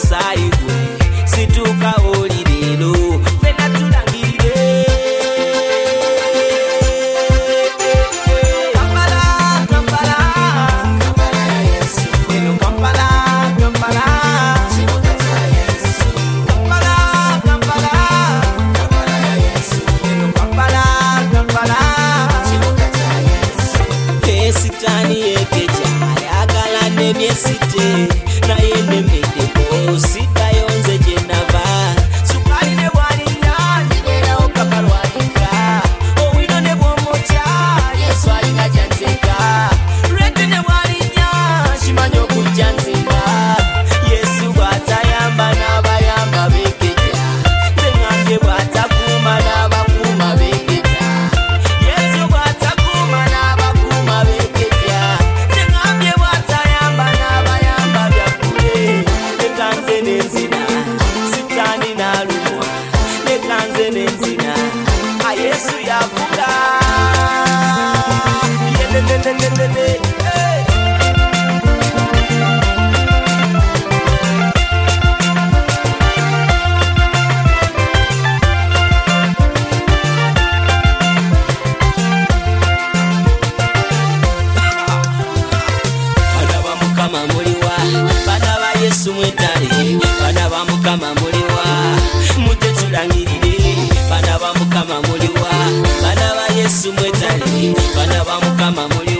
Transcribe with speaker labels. Speaker 1: inside mwetali bana bamukama muliwa mutetulangirire bana bamukama muliwa bana ba yesu mwetali bana bamukama muliwa